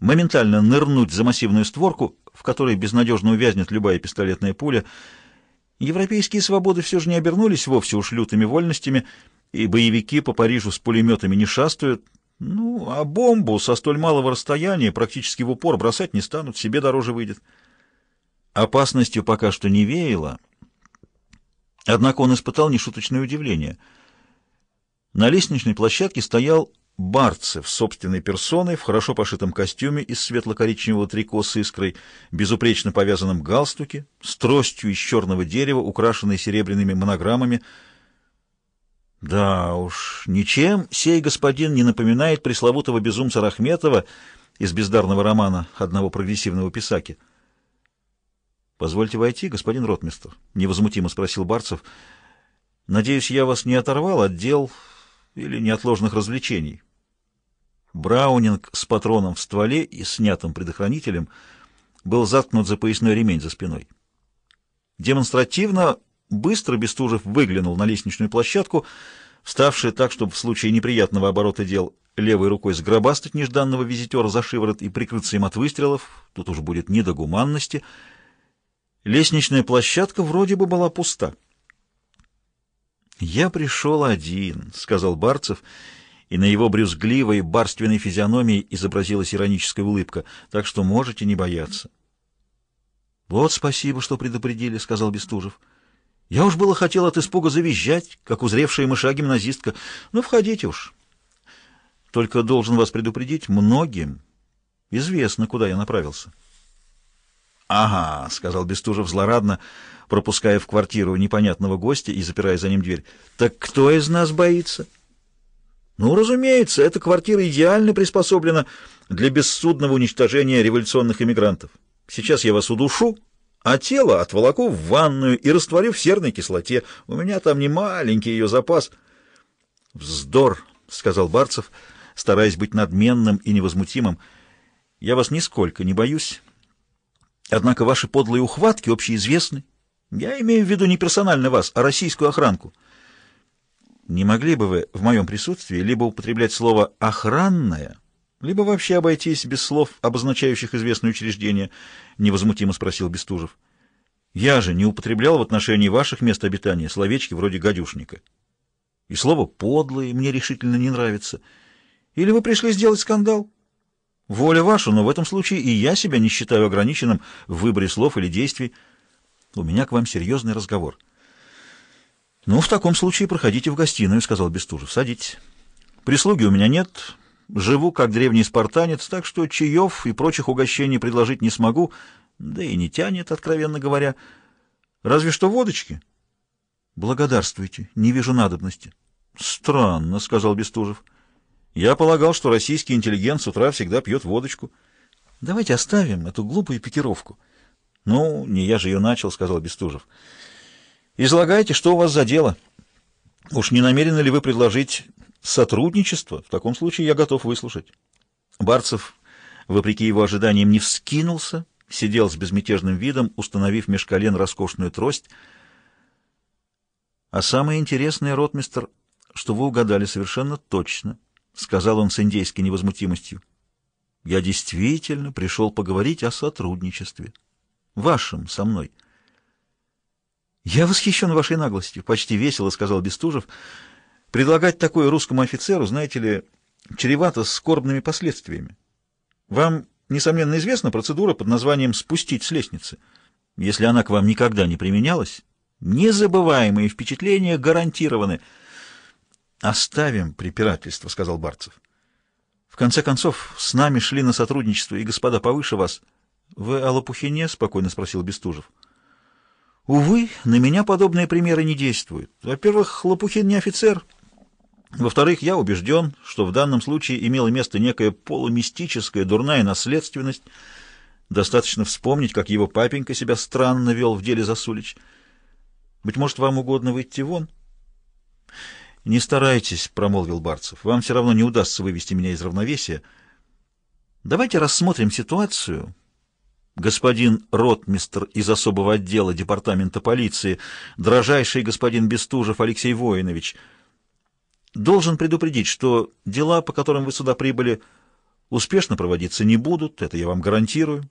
моментально нырнуть за массивную створку, в которой безнадежно увязнет любая пистолетная пуля. Европейские свободы все же не обернулись вовсе уж лютыми вольностями, и боевики по Парижу с пулеметами не шастают, ну, а бомбу со столь малого расстояния практически в упор бросать не станут, себе дороже выйдет. Опасностью пока что не веяло, однако он испытал нешуточное удивление. На лестничной площадке стоял Барцев собственной персоной в хорошо пошитом костюме из светло-коричневого трико с искрой, безупречно повязанном галстуке, с тростью из черного дерева, украшенной серебряными монограммами — да уж, ничем сей господин не напоминает пресловутого безумца Рахметова из бездарного романа одного прогрессивного писаки. «Позвольте войти, господин ротмистр», — невозмутимо спросил Барцев. «Надеюсь, я вас не оторвал от дел или неотложных развлечений». Браунинг с патроном в стволе и снятым предохранителем был заткнут за поясной ремень за спиной. Демонстративно Быстро Бестужев выглянул на лестничную площадку, вставший так, чтобы в случае неприятного оборота дел левой рукой сгробастать нежданного визитера за шиворот и прикрыться им от выстрелов. Тут уж будет не до гуманности. Лестничная площадка вроде бы была пуста. «Я пришел один», — сказал Барцев, и на его брюзгливой барственной физиономии изобразилась ироническая улыбка, так что можете не бояться. «Вот спасибо, что предупредили», — сказал Бестужев. Я уж было хотел от испуга завизжать, как узревшая мыша гимназистка. Ну, входите уж. Только должен вас предупредить, многим известно, куда я направился. — Ага, — сказал Бестужев злорадно, пропуская в квартиру непонятного гостя и запирая за ним дверь. — Так кто из нас боится? — Ну, разумеется, эта квартира идеально приспособлена для бессудного уничтожения революционных эмигрантов. Сейчас я вас удушу, а тело отволоку в ванную и растворю в серной кислоте. У меня там не маленький ее запас. — Вздор, — сказал Барцев, стараясь быть надменным и невозмутимым. — Я вас нисколько не боюсь. Однако ваши подлые ухватки общеизвестны. Я имею в виду не персонально вас, а российскую охранку. Не могли бы вы в моем присутствии либо употреблять слово «охранная», либо вообще обойтись без слов, обозначающих известное учреждение, — невозмутимо спросил Бестужев. — Я же не употреблял в отношении ваших мест обитания словечки вроде «гадюшника». И слово «подлый» мне решительно не нравится. Или вы пришли сделать скандал? Воля ваша, но в этом случае и я себя не считаю ограниченным в выборе слов или действий. У меня к вам серьезный разговор. — Ну, в таком случае проходите в гостиную, — сказал Бестужев. — Садитесь. Прислуги у меня нет, Живу как древний спартанец, так что чаев и прочих угощений предложить не смогу, да и не тянет, откровенно говоря. Разве что водочки. Благодарствуйте, не вижу надобности. Странно, — сказал Бестужев. Я полагал, что российский интеллигент с утра всегда пьет водочку. Давайте оставим эту глупую пикировку. Ну, не я же ее начал, — сказал Бестужев. Излагайте, что у вас за дело. Уж не намерены ли вы предложить Сотрудничество? В таком случае я готов выслушать. Барцев, вопреки его ожиданиям, не вскинулся, сидел с безмятежным видом, установив меж колен роскошную трость. А самое интересное, ротмистер, что вы угадали совершенно точно, — сказал он с индейской невозмутимостью. Я действительно пришел поговорить о сотрудничестве. Вашем со мной. Я восхищен вашей наглостью, — почти весело сказал Бестужев, — Предлагать такое русскому офицеру, знаете ли, чревато скорбными последствиями. Вам, несомненно, известна процедура под названием «спустить с лестницы». Если она к вам никогда не применялась, незабываемые впечатления гарантированы. «Оставим препирательство», — сказал Барцев. «В конце концов, с нами шли на сотрудничество и господа повыше вас». «Вы о Лопухине?» — спокойно спросил Бестужев. «Увы, на меня подобные примеры не действуют. Во-первых, Лопухин не офицер». Во-вторых, я убежден, что в данном случае имела место некая полумистическая дурная наследственность. Достаточно вспомнить, как его папенька себя странно вел в деле Засулич. Быть может, вам угодно выйти вон? — Не старайтесь, — промолвил Барцев. — Вам все равно не удастся вывести меня из равновесия. Давайте рассмотрим ситуацию. Господин ротмистр из особого отдела департамента полиции, дрожайший господин Бестужев Алексей Воинович — Должен предупредить, что дела, по которым вы сюда прибыли, успешно проводиться не будут, это я вам гарантирую.